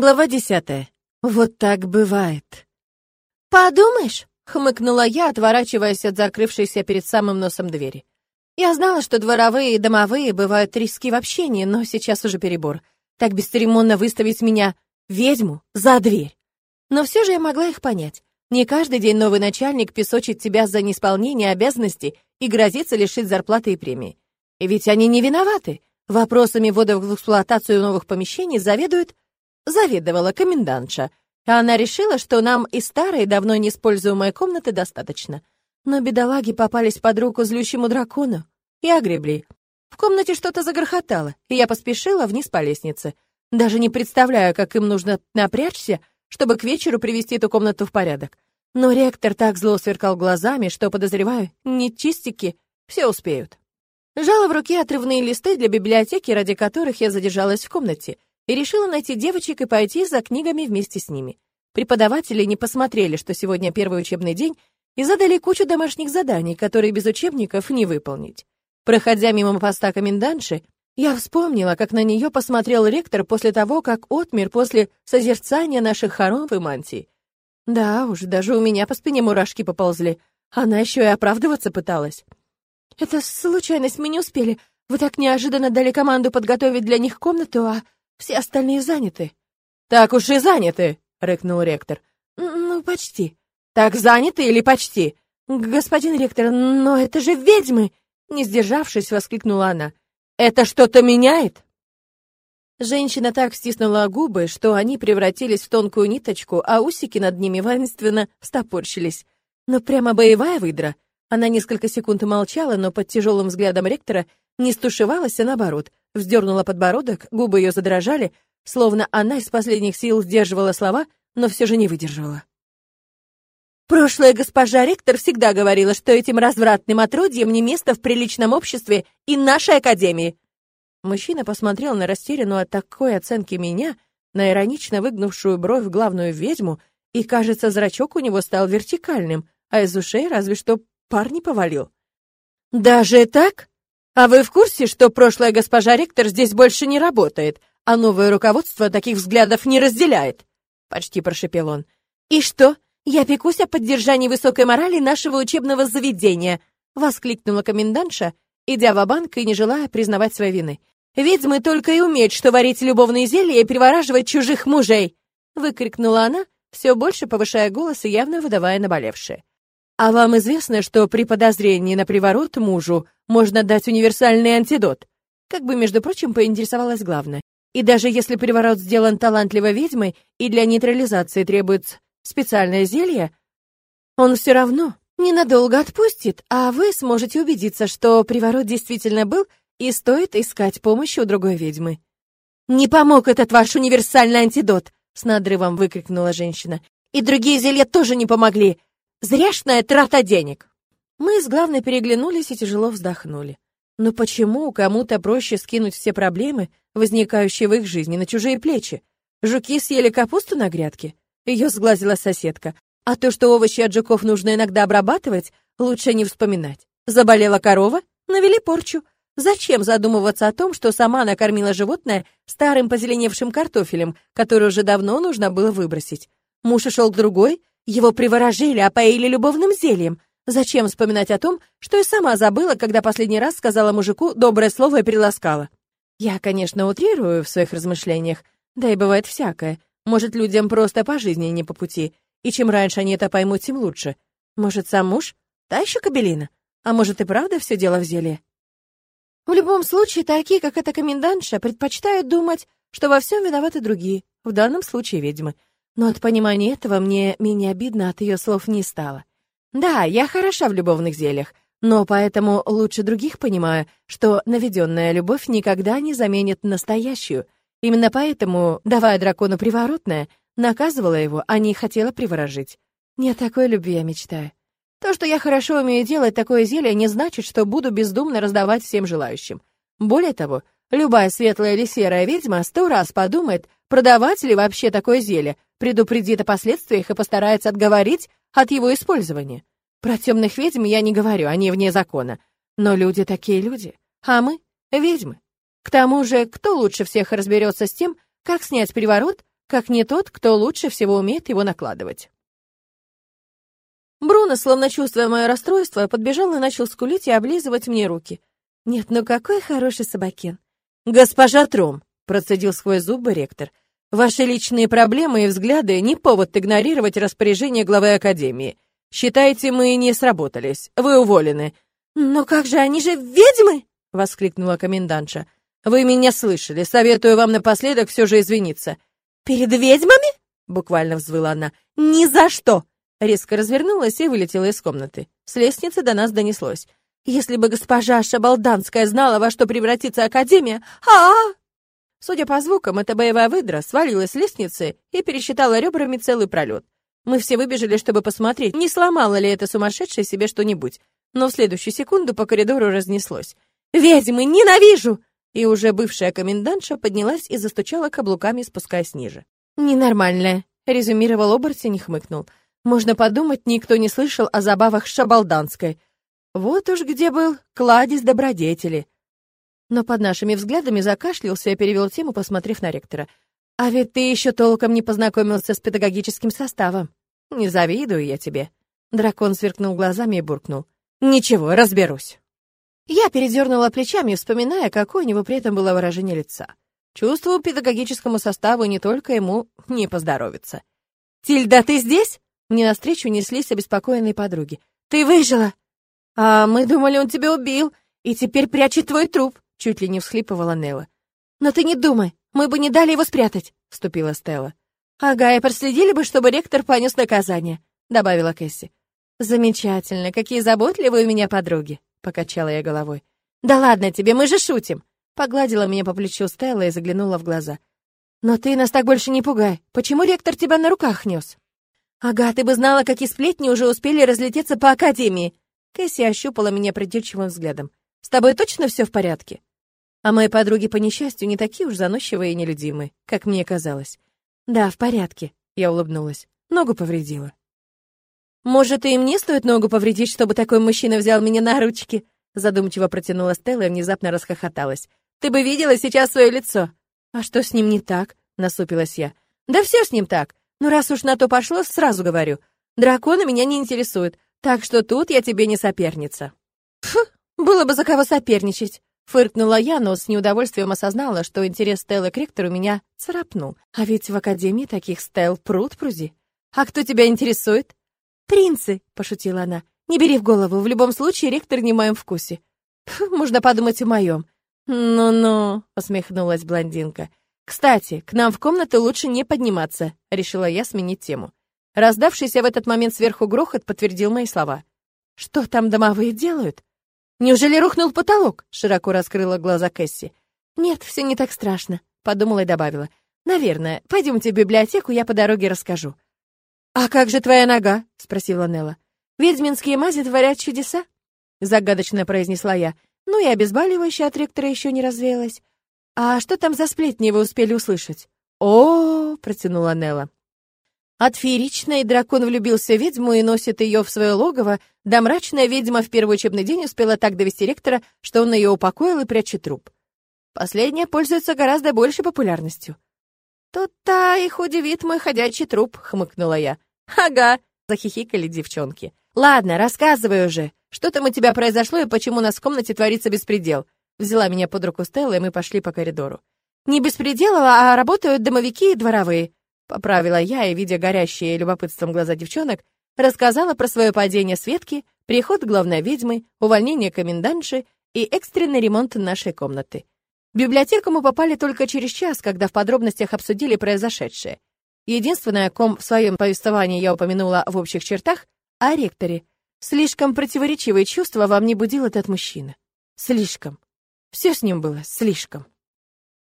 Глава десятая. Вот так бывает. «Подумаешь», — хмыкнула я, отворачиваясь от закрывшейся перед самым носом двери. Я знала, что дворовые и домовые бывают риски в общении, но сейчас уже перебор. Так бесцеремонно выставить меня, ведьму, за дверь. Но все же я могла их понять. Не каждый день новый начальник песочит тебя за неисполнение обязанностей и грозится лишить зарплаты и премии. И ведь они не виноваты. Вопросами ввода в эксплуатацию новых помещений заведует заведовала комендантша, а она решила, что нам и старой, давно не используемой комнаты достаточно. Но бедолаги попались под руку злющему дракону и огребли. В комнате что-то загрохотало, и я поспешила вниз по лестнице. Даже не представляю, как им нужно напрячься, чтобы к вечеру привести эту комнату в порядок. Но ректор так зло сверкал глазами, что, подозреваю, не чистики все успеют. Жала в руке отрывные листы для библиотеки, ради которых я задержалась в комнате, и решила найти девочек и пойти за книгами вместе с ними. Преподаватели не посмотрели, что сегодня первый учебный день, и задали кучу домашних заданий, которые без учебников не выполнить. Проходя мимо поста комендантши, я вспомнила, как на нее посмотрел ректор после того, как отмер после созерцания наших хоромов и мантий. Да уж, даже у меня по спине мурашки поползли. Она еще и оправдываться пыталась. «Это случайность, мы не успели. Вы так неожиданно дали команду подготовить для них комнату, а все остальные заняты». «Так уж и заняты», — рыкнул ректор. «Ну, почти». «Так заняты или почти?» «Господин ректор, но это же ведьмы!» Не сдержавшись, воскликнула она. «Это что-то меняет?» Женщина так стиснула губы, что они превратились в тонкую ниточку, а усики над ними воинственно стопорщились. Но прямо боевая выдра. Она несколько секунд молчала, но под тяжелым взглядом ректора не стушевалась, а наоборот, вздернула подбородок, губы ее задрожали, словно она из последних сил сдерживала слова, но все же не выдержала. Прошлая госпожа ректор всегда говорила, что этим развратным отродьям не место в приличном обществе и нашей академии. Мужчина посмотрел на растерянную от такой оценки меня, на иронично выгнувшую бровь главную ведьму, и, кажется, зрачок у него стал вертикальным, а из ушей разве что пар не повалил. «Даже так?» А вы в курсе, что прошлая госпожа ректор здесь больше не работает, а новое руководство таких взглядов не разделяет?» Почти прошепел он. «И что? Я пекусь о поддержании высокой морали нашего учебного заведения!» Воскликнула комендантша, идя в банк и не желая признавать своей вины. «Ведьмы только и умеют, что варить любовные зелья и привораживать чужих мужей!» Выкрикнула она, все больше повышая голос и явно выдавая наболевшее. А вам известно, что при подозрении на приворот мужу можно дать универсальный антидот? Как бы, между прочим, поинтересовалась главная. И даже если приворот сделан талантливой ведьмой и для нейтрализации требуется специальное зелье, он все равно ненадолго отпустит, а вы сможете убедиться, что приворот действительно был и стоит искать помощи у другой ведьмы. «Не помог этот ваш универсальный антидот!» — с надрывом выкрикнула женщина. «И другие зелья тоже не помогли. Зряшная трата денег. Мы с главной переглянулись и тяжело вздохнули. Но почему кому-то проще скинуть все проблемы, возникающие в их жизни, на чужие плечи? Жуки съели капусту на грядке? Ее сглазила соседка. А то, что овощи от жуков нужно иногда обрабатывать, лучше не вспоминать. Заболела корова? Навели порчу. Зачем задумываться о том, что сама накормила животное старым позеленевшим картофелем, который уже давно нужно было выбросить? Муж ушел к другой, его приворожили, опоили любовным зельем. Зачем вспоминать о том, что и сама забыла, когда последний раз сказала мужику доброе слово и приласкала? Я, конечно, утрирую в своих размышлениях, да и бывает всякое. Может, людям просто по жизни не по пути, и чем раньше они это поймут, тем лучше. Может, сам муж? Та еще кабелина. А может, и правда все дело в зелье? В любом случае, такие, как эта комендантша, предпочитают думать, что во всем виноваты другие, в данном случае ведьмы. Но от понимания этого мне менее обидно от ее слов не стало. Да, я хороша в любовных зельях, но поэтому лучше других понимаю, что наведенная любовь никогда не заменит настоящую. Именно поэтому, давая дракону приворотное, наказывала его, а не хотела приворожить. Не о такой любви я мечтаю. То, что я хорошо умею делать такое зелье, не значит, что буду бездумно раздавать всем желающим. Более того, любая светлая или серая ведьма сто раз подумает, продавать ли вообще такое зелье, предупредит о последствиях и постарается отговорить от его использования. Про темных ведьм я не говорю, они вне закона. Но люди такие люди, а мы — ведьмы. К тому же, кто лучше всех разберется с тем, как снять приворот, как не тот, кто лучше всего умеет его накладывать. Бруно, словно чувствуя мое расстройство, подбежал и начал скулить и облизывать мне руки. Нет, ну какой хороший собакен. Госпожа Тром, процедил сквозь зубы ректор. Ваши личные проблемы и взгляды не повод игнорировать распоряжение главы академии. Считайте, мы не сработались. Вы уволены. Но как же они же ведьмы? воскликнула комендантша. Вы меня слышали. Советую вам напоследок все же извиниться. Перед ведьмами? буквально взвыла она. Ни за что. Резко развернулась и вылетела из комнаты. С лестницы до нас донеслось. «Если бы госпожа Шабалданская знала, во что превратится Академия... а, -а, -а Судя по звукам, эта боевая выдра свалилась с лестницы и пересчитала ребрами целый пролет. Мы все выбежали, чтобы посмотреть, не сломала ли эта сумасшедшая себе что-нибудь. Но в следующую секунду по коридору разнеслось. «Ведьмы, ненавижу!» И уже бывшая комендантша поднялась и застучала каблуками, спускаясь ниже. «Ненормальная», — резюмировал оборотень и хмыкнул. Можно подумать, никто не слышал о забавах Шабалданской. Вот уж где был кладезь добродетели. Но под нашими взглядами закашлялся и перевел тему, посмотрев на ректора. «А ведь ты еще толком не познакомился с педагогическим составом. Не завидую я тебе». Дракон сверкнул глазами и буркнул. «Ничего, разберусь». Я передернула плечами, вспоминая, какое у него при этом было выражение лица. Чувствую, педагогическому составу не только ему не поздоровится. «Тильда, ты здесь?» Мне навстречу неслись обеспокоенные подруги. «Ты выжила!» «А мы думали, он тебя убил, и теперь прячет твой труп», чуть ли не всхлипывала Нелла. «Но ты не думай, мы бы не дали его спрятать», вступила Стелла. «Ага, и проследили бы, чтобы ректор понес наказание», добавила Кэсси. «Замечательно, какие заботливые у меня подруги», покачала я головой. «Да ладно тебе, мы же шутим», погладила меня по плечу Стелла и заглянула в глаза. «Но ты нас так больше не пугай. Почему ректор тебя на руках нес?» «Ага, ты бы знала, какие сплетни уже успели разлететься по Академии!» Кэсси ощупала меня придирчивым взглядом. «С тобой точно все в порядке?» А мои подруги, по несчастью, не такие уж заносчивые и нелюдимые, как мне казалось. «Да, в порядке», — я улыбнулась. Ногу повредила. «Может, и мне стоит ногу повредить, чтобы такой мужчина взял меня на ручки?» Задумчиво протянула Стелла и внезапно расхохоталась. «Ты бы видела сейчас свое лицо!» «А что с ним не так?» — насупилась я. «Да все с ним так. Ну, раз уж на то пошло, сразу говорю. Драконы меня не интересуют, так что тут я тебе не соперница». Фу, было бы за кого соперничать. Фыркнула я, но с неудовольствием осознала, что интерес Стеллы к ректору меня царапнул. А ведь в Академии таких Стелл пруд пруди. «А кто тебя интересует?» «Принцы», — пошутила она. «Не бери в голову, в любом случае ректор не в моем вкусе». Фу, можно подумать о моем. «Ну-ну», — усмехнулась блондинка. «Кстати, к нам в комнату лучше не подниматься», — решила я сменить тему. Раздавшийся в этот момент сверху грохот подтвердил мои слова. «Что там домовые делают?» «Неужели рухнул потолок?» — широко раскрыла глаза Кэсси. «Нет, все не так страшно», — подумала и добавила. «Наверное. Пойдемте в библиотеку, я по дороге расскажу». «А как же твоя нога?» — спросила Нелла. «Ведьминские мази творят чудеса?» — загадочно произнесла я. Ну и обезболивающее от ректора еще не развеялось. «А что там за сплетни вы успели услышать?» «О, -о, -о протянула Нелла. От фееричной дракон влюбился в ведьму и носит ее в свое логово, да мрачная ведьма в первый учебный день успела так довести ректора, что он ее упокоил и прячет труп. Последняя пользуется гораздо большей популярностью. «Тут-то их удивит мой ходячий труп», — хмыкнула я. «Ага», — захихикали девчонки. «Ладно, рассказывай уже. Что там у тебя произошло и почему у нас в комнате творится беспредел?» Взяла меня под руку Стелла, и мы пошли по коридору. «Не беспределово, а работают домовики и дворовые», — поправила я, и, видя горящие любопытством глаза девчонок, рассказала про свое падение Светки, приход главной ведьмы, увольнение комендантши и экстренный ремонт нашей комнаты. В библиотеку мы попали только через час, когда в подробностях обсудили произошедшее. Единственное, о ком в своем повествовании я упомянула в общих чертах, о ректоре. Слишком противоречивые чувства во мне будил этот мужчина. Слишком. Все с ним было слишком.